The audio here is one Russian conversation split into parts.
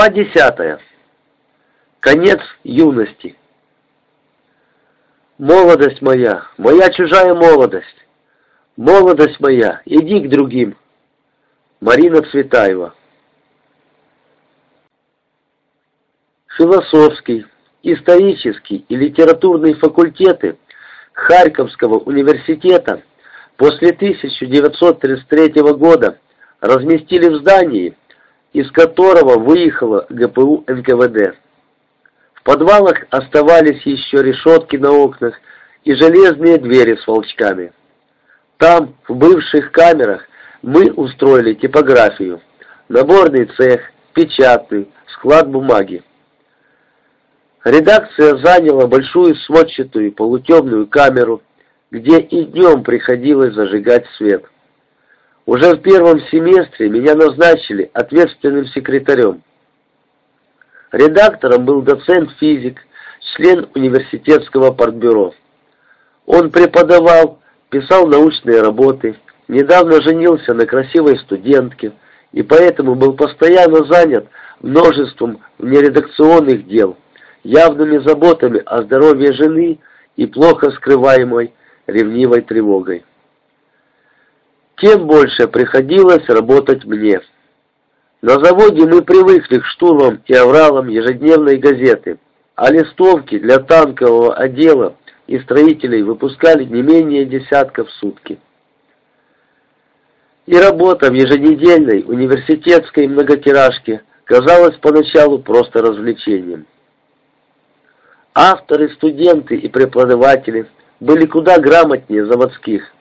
Глава десятая. Конец юности. Молодость моя, моя чужая молодость. Молодость моя, иди к другим. Марина Цветаева. Философский, исторический и литературный факультеты Харьковского университета после 1933 года разместили в здании, из которого выехала ГПУ НКВД. В подвалах оставались еще решетки на окнах и железные двери с волчками. Там, в бывших камерах, мы устроили типографию, наборный цех, печатный, склад бумаги. Редакция заняла большую сводчатую полутемную камеру, где и днем приходилось зажигать свет. Уже в первом семестре меня назначили ответственным секретарем. Редактором был доцент-физик, член университетского партбюро. Он преподавал, писал научные работы, недавно женился на красивой студентке и поэтому был постоянно занят множеством нередакционных дел, явными заботами о здоровье жены и плохо скрываемой ревнивой тревогой тем больше приходилось работать мне. На заводе мы привыкли к штурмам и авралам ежедневной газеты, а листовки для танкового отдела и строителей выпускали не менее десятка в сутки. И работа в еженедельной университетской многотиражке казалась поначалу просто развлечением. Авторы, студенты и преподаватели были куда грамотнее заводских –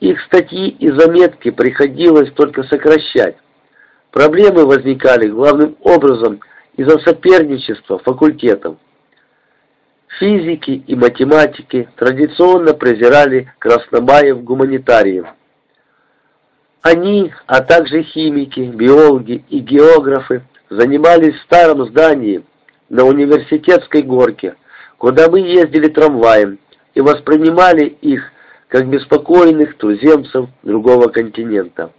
их статьи и заметки приходилось только сокращать. Проблемы возникали главным образом из-за соперничества факультетов. Физики и математики традиционно презирали краснобаев-гуманитариев. Они, а также химики, биологи и географы занимались в старом здании на университетской горке, куда мы ездили трамваем и воспринимали их как беспокойных туземцев другого континента.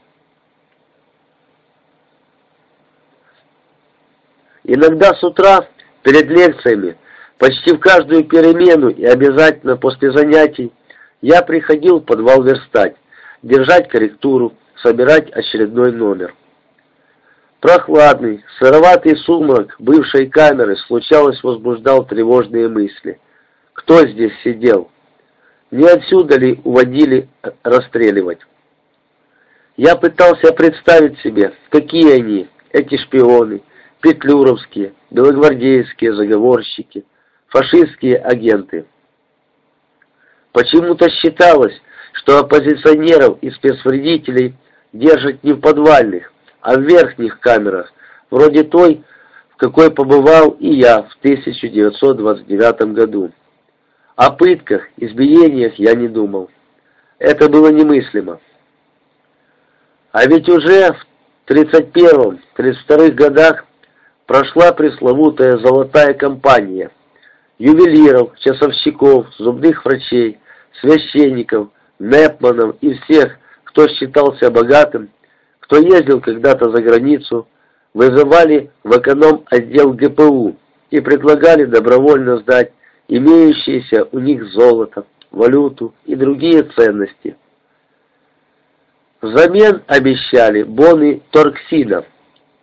Иногда с утра, перед лекциями, почти в каждую перемену и обязательно после занятий, я приходил в подвал верстать, держать корректуру, собирать очередной номер. Прохладный, сыроватый сумрак бывшей камеры случалось возбуждал тревожные мысли. Кто здесь сидел? Не отсюда ли уводили расстреливать? Я пытался представить себе, какие они, эти шпионы, петлюровские, белогвардейские заговорщики, фашистские агенты. Почему-то считалось, что оппозиционеров и спецвредителей держат не в подвальных, а в верхних камерах, вроде той, в какой побывал и я в 1929 году. О пытках, избиениях я не думал. Это было немыслимо. А ведь уже в 31-32 годах прошла пресловутая «золотая компания» ювелиров, часовщиков, зубных врачей, священников, непманов и всех, кто считался богатым, кто ездил когда-то за границу, вызывали в эконом-отдел ГПУ и предлагали добровольно сдать имеющиеся у них золото, валюту и другие ценности. Взамен обещали боны торксидов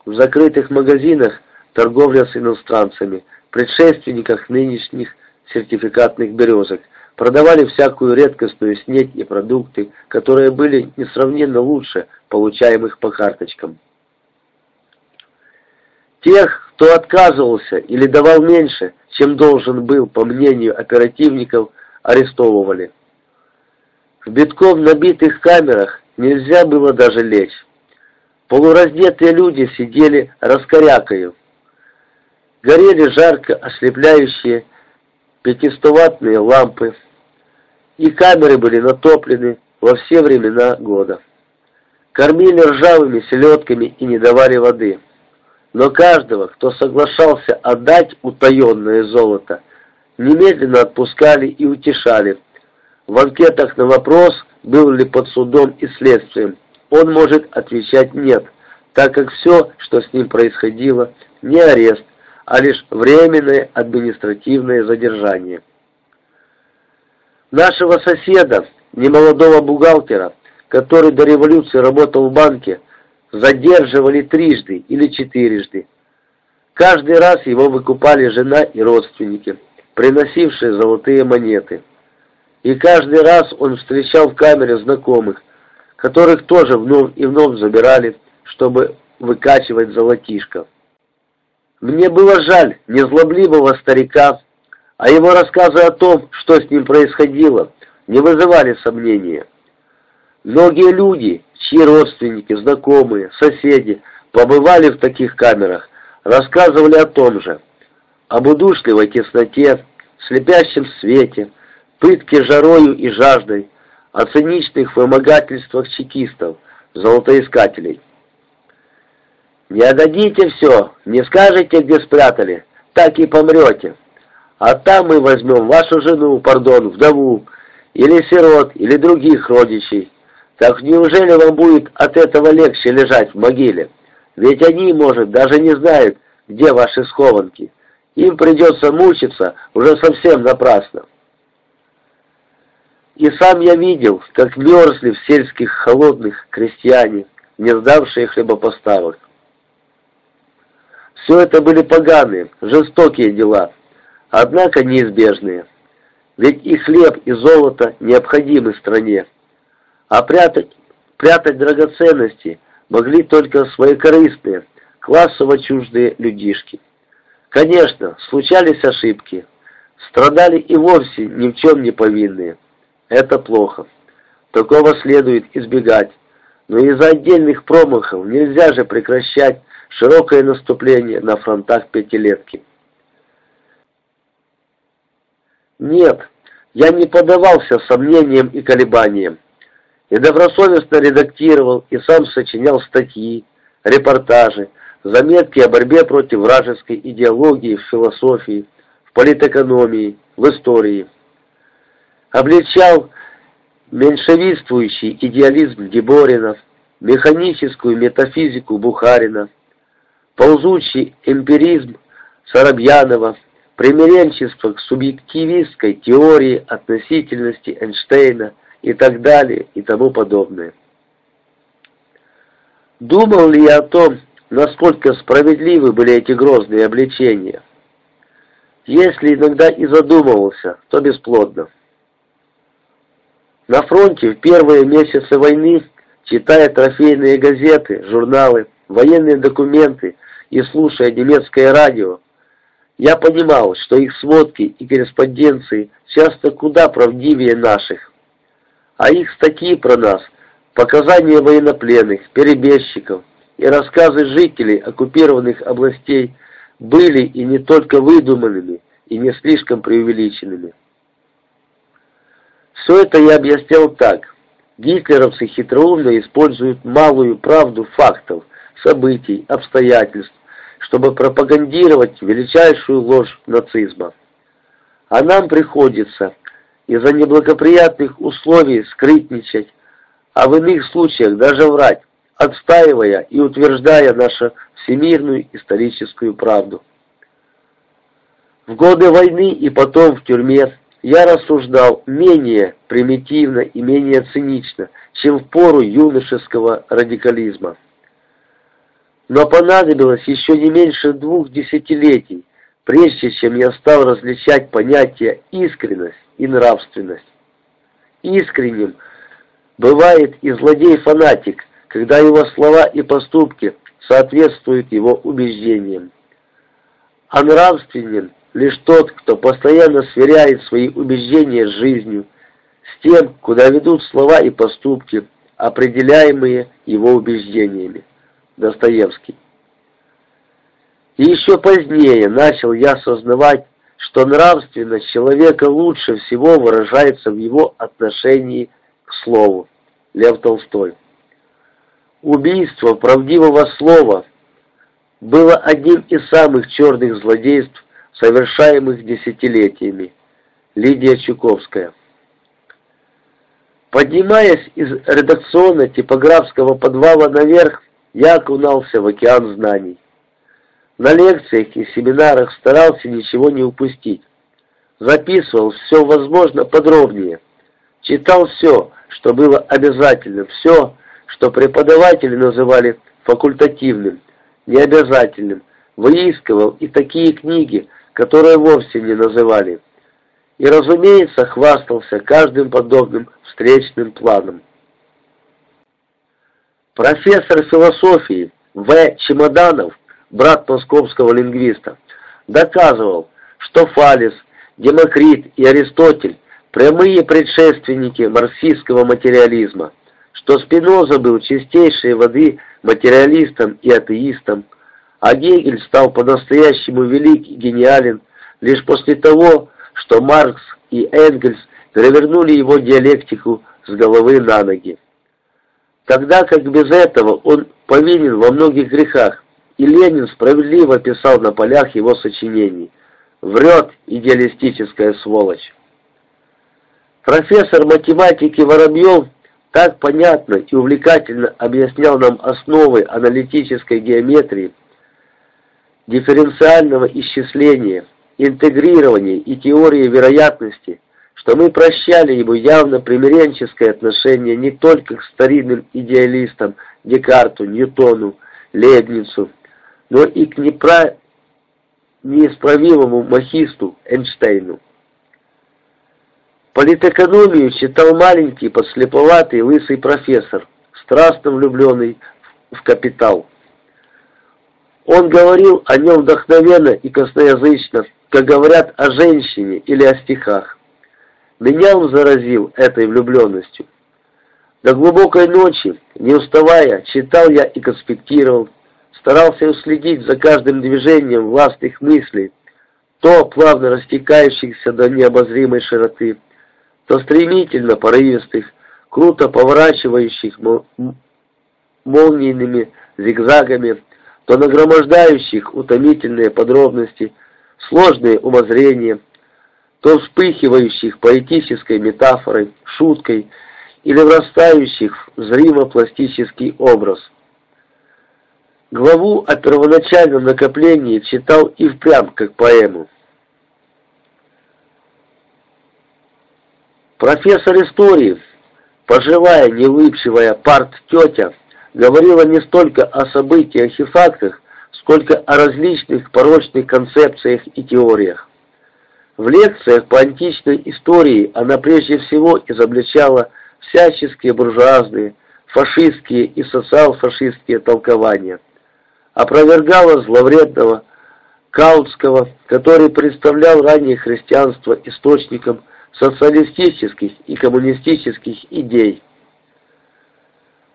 в закрытых магазинах торговля с иностранцами, предшественниках нынешних сертификатных березок, продавали всякую редкостную снедь и продукты, которые были несравненно лучше получаемых по карточкам. Тех, кто отказывался или давал меньше, чем должен был, по мнению оперативников, арестовывали. В битком набитых камерах нельзя было даже лечь. Полураздетые люди сидели раскорякою. Горели жарко ослепляющие пятистоватные лампы, и камеры были натоплены во все времена года. Кормили ржавыми селедками и не давали воды. Но каждого, кто соглашался отдать утаенное золото, немедленно отпускали и утешали. В анкетах на вопрос, был ли под судом и следствием, он может отвечать «нет», так как все, что с ним происходило, не арест, а лишь временное административное задержание. Нашего соседа, немолодого бухгалтера, который до революции работал в банке, задерживали трижды или четырежды. Каждый раз его выкупали жена и родственники, приносившие золотые монеты. И каждый раз он встречал в камере знакомых, которых тоже вновь и вновь забирали, чтобы выкачивать золотишко. Мне было жаль незлобливого старика, а его рассказы о том, что с ним происходило, не вызывали сомнения. Многие люди, чьи родственники, знакомые, соседи побывали в таких камерах, рассказывали о том же, об удушливой тесноте, слепящем свете, пытке жарою и жаждой, о циничных вымогательствах чекистов, золотоискателей. Не отдадите все, не скажете, где спрятали, так и помрете. А там мы возьмем вашу жену, пардон, вдову, или сирот, или других родичей. Так неужели вам будет от этого легче лежать в могиле? Ведь они, может, даже не знают, где ваши схованки. Им придется мучиться уже совсем напрасно. И сам я видел, как мерзли в сельских холодных крестьяне, не сдавшие хлебопоставок. Все это были поганые, жестокие дела, однако неизбежные. Ведь и хлеб, и золото необходимы стране. А прятать, прятать драгоценности могли только своекорыстные, классово чуждые людишки. Конечно, случались ошибки. Страдали и вовсе ни в чем не повинные. Это плохо. Такого следует избегать. Но из-за отдельных промахов нельзя же прекращать широкое наступление на фронтах пятилетки. Нет, я не поддавался сомнениям и колебаниям. Я добросовестно редактировал и сам сочинял статьи, репортажи, заметки о борьбе против вражеской идеологии в философии, в политэкономии, в истории. Обличал меньшевистствующий идеализм Геборина, механическую метафизику Бухарина, ползучий эмпиризм Соробьянова, примиренчество к субъективистской теории относительности Эйнштейна и так далее и тому подобное. Думал ли я о том, насколько справедливы были эти грозные обличения? Если иногда и задумывался, то бесплодно. На фронте в первые месяцы войны, читая трофейные газеты, журналы, военные документы и слушая немецкое радио, я понимал, что их сводки и корреспонденции часто куда правдивее наших. А их статьи про нас, показания военнопленных, перебежчиков и рассказы жителей оккупированных областей были и не только выдуманными, и не слишком преувеличенными. Все это я объяснял так. Гитлеровцы хитроумно используют малую правду фактов, событий, обстоятельств, чтобы пропагандировать величайшую ложь нацизма. А нам приходится из-за неблагоприятных условий скрытничать, а в иных случаях даже врать, отстаивая и утверждая нашу всемирную историческую правду. В годы войны и потом в тюрьме я рассуждал менее примитивно и менее цинично, чем в пору юношеского радикализма. Но понадобилось еще не меньше двух десятилетий, прежде чем я стал различать понятия искренность и нравственность. Искренним бывает и злодей-фанатик, когда его слова и поступки соответствуют его убеждениям. А нравственен лишь тот, кто постоянно сверяет свои убеждения с жизнью, с тем, куда ведут слова и поступки, определяемые его убеждениями. Достоевский. И еще позднее начал я осознавать, что нравственность человека лучше всего выражается в его отношении к слову. Лев Толстой. Убийство правдивого слова было одним из самых черных злодейств, совершаемых десятилетиями. Лидия Чуковская. Поднимаясь из редакционно-типографского подвала наверх, я окунался в океан знаний. На лекциях и семинарах старался ничего не упустить. Записывал все возможно подробнее. Читал все, что было обязательным, все, что преподаватели называли факультативным, необязательным. Выискивал и такие книги, которые вовсе не называли. И, разумеется, хвастался каждым подобным встречным планом. Профессор философии В. Чемоданов, брат московского лингвиста, доказывал, что Фалес, Демокрит и Аристотель – прямые предшественники марксистского материализма, что Спиноза был чистейшей воды материалистом и атеистом, а Гегель стал по-настоящему велик и гениален лишь после того, что Маркс и Энгельс перевернули его диалектику с головы на ноги. Тогда как без этого он повинен во многих грехах, и Ленин справедливо писал на полях его сочинений. Врет идеалистическая сволочь. Профессор математики Воробьев так понятно и увлекательно объяснял нам основы аналитической геометрии, дифференциального исчисления, интегрирования и теории вероятности, что мы прощали ему явно примиренческое отношение не только к старинным идеалистам Декарту, Ньютону, Лейбницу, но и к непра... неисправимому махисту Эйнштейну. Политэкономию читал маленький, подслеповатый, лысый профессор, страстно влюбленный в капитал. Он говорил о нем вдохновенно и косноязычно, как говорят о женщине или о стихах. Меня он заразил этой влюбленностью. До глубокой ночи, не уставая, читал я и конспектировал, старался уследить за каждым движением властных мыслей, то плавно растекающихся до необозримой широты, то стремительно порывистых, круто поворачивающих молнийными зигзагами, то нагромождающих утомительные подробности, сложные умозрения, то вспыхивающих поэтической метафорой, шуткой или врастающих в зримо-пластический образ – Главу о первоначальном накоплении читал и впрямь как поэму. Профессор истории, поживая, не выпшивая парт тетя, говорила не столько о событиях и фактах, сколько о различных порочных концепциях и теориях. В лекциях по античной истории она прежде всего изобличала всяческие буржуазные, фашистские и социал-фашистские толкования опровергала зловредного Каутского, который представлял ранее христианство источником социалистических и коммунистических идей.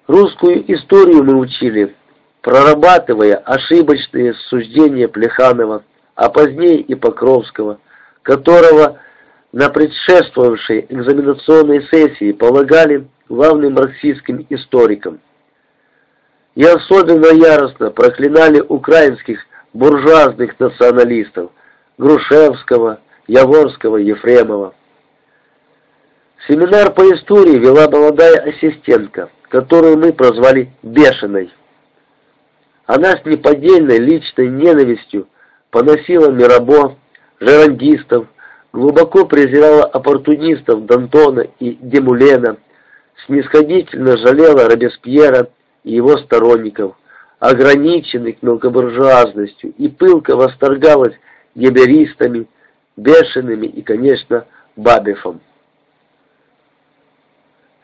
Русскую историю мы учили, прорабатывая ошибочные суждения Плеханова, а позднее и Покровского, которого на предшествовавшей экзаменационной сессии полагали главным марксистским историком и особенно яростно проклинали украинских буржуазных националистов Грушевского, Яворского, Ефремова. Семинар по истории вела молодая ассистентка, которую мы прозвали «бешеной». Она с неподдельной личной ненавистью поносила Мирабо, жерандистов, глубоко презирала оппортунистов Д'Антона и Демулена, снисходительно жалела Робеспьера и его сторонников, ограниченных мелкобуржуазностью, и пылко восторгалась геберистами, бешеными и, конечно, Бабефом.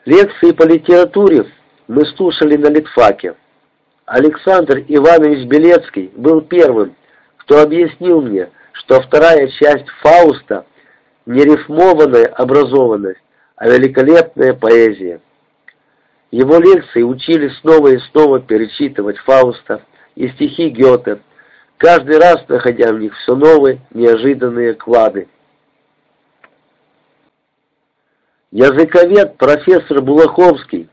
Лекции по литературе мы слушали на литфаке. Александр Иванович Белецкий был первым, кто объяснил мне, что вторая часть Фауста не рифмованная образованность, а великолепная поэзия. Его лекции учили снова и снова перечитывать Фауста и стихи Гёте, каждый раз находя в них все новые, неожиданные клады. Языковед профессор Булаховский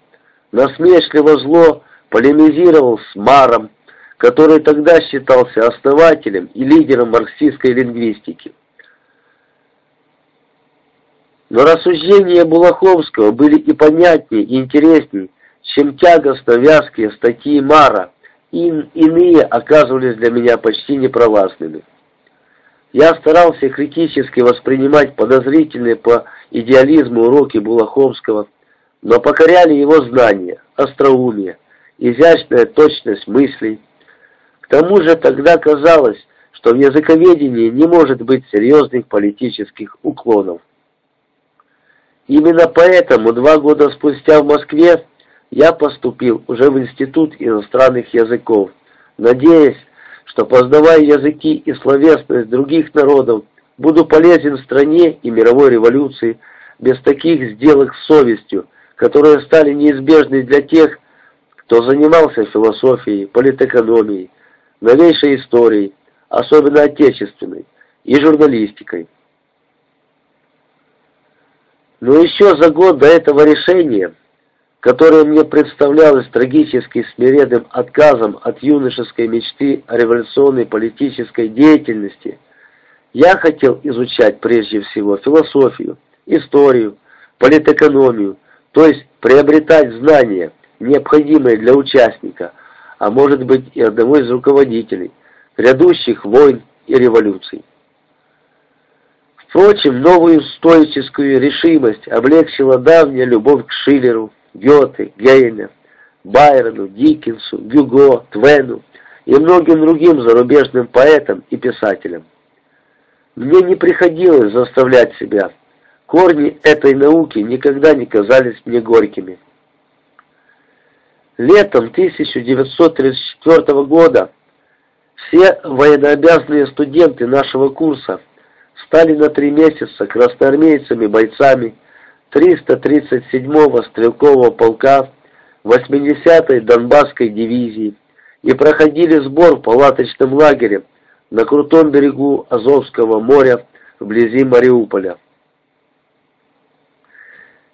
насмешливо зло полемизировал с Маром, который тогда считался основателем и лидером марксистской лингвистики. Но рассуждения Булаховского были и понятнее, и интереснее, чем тягостно вязкие статьи Мара, ин, иные оказывались для меня почти непровластными. Я старался критически воспринимать подозрительные по идеализму уроки Булаховского, но покоряли его знания, остроумие, изящная точность мыслей. К тому же тогда казалось, что в языковедении не может быть серьезных политических уклонов. Именно поэтому два года спустя в Москве я поступил уже в Институт иностранных языков, надеясь, что, познавая языки и словесность других народов, буду полезен стране и мировой революции без таких сделок с совестью, которые стали неизбежны для тех, кто занимался философией, политэкономией, новейшей историей, особенно отечественной, и журналистикой. Но еще за год до этого решения, которое мне представлялось трагически смиренным отказом от юношеской мечты о революционной политической деятельности, я хотел изучать прежде всего философию, историю, политэкономию, то есть приобретать знания, необходимые для участника, а может быть и одного из руководителей, грядущих войн и революций. Впрочем, новую стоическую решимость облегчила давняя любовь к Шиллеру, Гёте, Гейне, Байрону, Диккенсу, Гюго, Твену и многим другим зарубежным поэтам и писателям. Мне не приходилось заставлять себя. Корни этой науки никогда не казались мне горькими. Летом 1934 года все военнообязанные студенты нашего курса стали на три месяца красноармейцами-бойцами 337-го стрелкового полка 80-й Донбасской дивизии и проходили сбор в палаточном лагере на крутом берегу Азовского моря вблизи Мариуполя.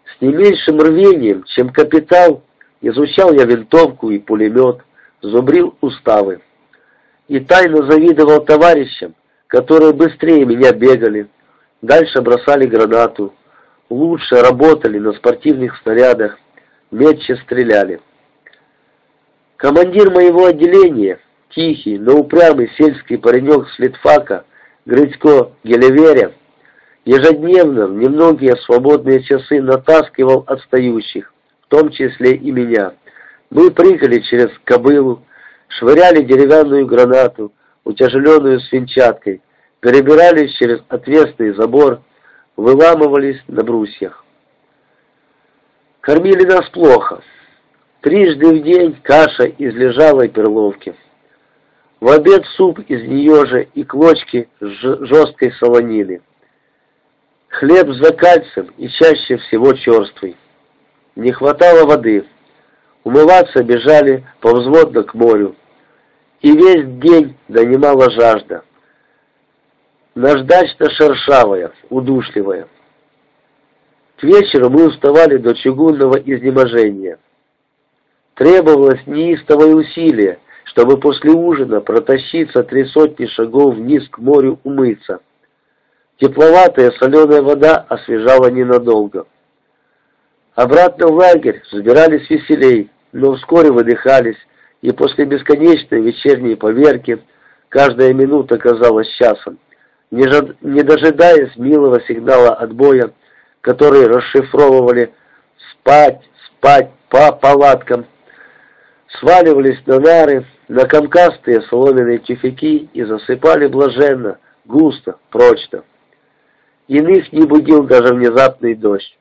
С не меньшим рвением, чем капитал, изучал я винтовку и пулемет, зубрил уставы и тайно завидовал товарищам, которые быстрее меня бегали, дальше бросали гранату, лучше работали на спортивных снарядах, метче стреляли. Командир моего отделения, тихий, но упрямый сельский паренек с Литфака, Грицко Гелеверя, ежедневно в немногие свободные часы натаскивал отстающих, в том числе и меня. Мы прыгали через кобылу, швыряли деревянную гранату, утяжеленную свинчаткой, перебирались через отвесный забор, выламывались на брусьях. Кормили нас плохо. Трижды в день каша из лежалой перловки. В обед суп из нее же и клочки жесткой солонины. Хлеб с закальцем и чаще всего черствый. Не хватало воды. Умываться бежали повзводно к морю. И весь день донимала жажда. Наждачно-шершавая, удушливая. К вечеру мы уставали до чугунного изнеможения. Требовалось неистовое усилие, чтобы после ужина протащиться три сотни шагов вниз к морю умыться. Тепловатая соленая вода освежала ненадолго. Обратно в лагерь забирались веселей, но вскоре выдыхались, и после бесконечной вечерней поверки каждая минута казалась часом. Не, дожидаясь милого сигнала отбоя, который расшифровывали «спать, спать по палаткам», сваливались на нары, на комкастые соломенные тюфяки и засыпали блаженно, густо, прочно. Иных не будил даже внезапный дождь.